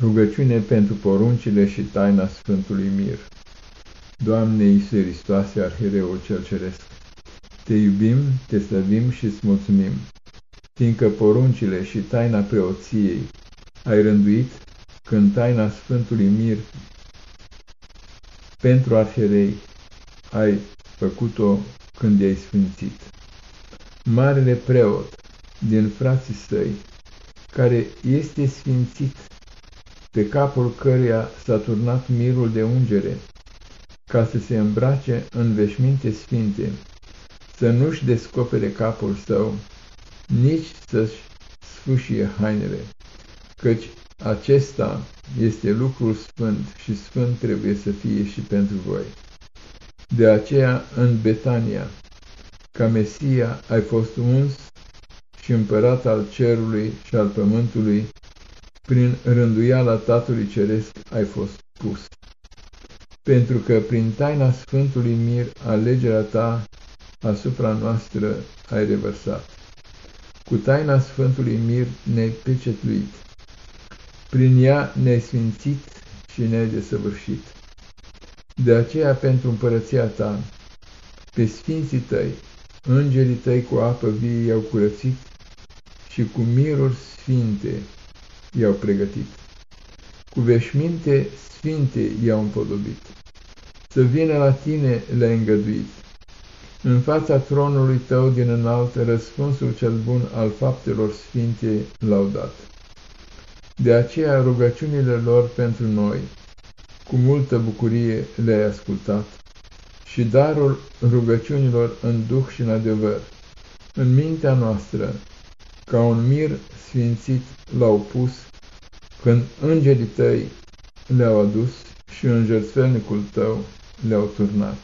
Rugăciune pentru poruncile și taina Sfântului Mir. Doamne Iisuse Hristoase, Arhereul cel Ceresc, Te iubim, Te slăvim și îți mulțumim, fiindcă poruncile și taina preoției ai rânduit când taina Sfântului Mir pentru arherei ai făcut-o când i-ai sfințit. Marele preot din frații săi, care este sfințit pe capul căruia s-a turnat mirul de ungere, ca să se îmbrace în veșminte sfinte, să nu-și descopere capul său, nici să-și sfâșie hainele, căci acesta este lucrul sfânt și sfânt trebuie să fie și pentru voi. De aceea, în Betania, ca Mesia ai fost uns și împărat al cerului și al pământului, prin rânduiala Tatălui Ceresc ai fost pus. Pentru că prin taina Sfântului Mir alegerea ta asupra noastră ai revărsat. Cu taina Sfântului Mir ne-ai pecetluit. Prin ea ne-ai sfințit și ne-ai desăvârșit. De aceea, pentru împărăția ta, pe sfinții tăi, îngerii tăi cu apă vie i-au curățit și cu miruri sfinte i-au pregătit. Cu veșminte sfinte i-au împodobit. Să vină la tine le-ai îngăduit. În fața tronului tău din înalt, răspunsul cel bun al faptelor sfinte l-au dat. De aceea rugăciunile lor pentru noi, cu multă bucurie le-ai ascultat și darul rugăciunilor în duh și în adevăr, în mintea noastră, ca un mir sfințit l-au pus, când îngerii tăi le-au adus și în jertfelnicul tău le-au turnat.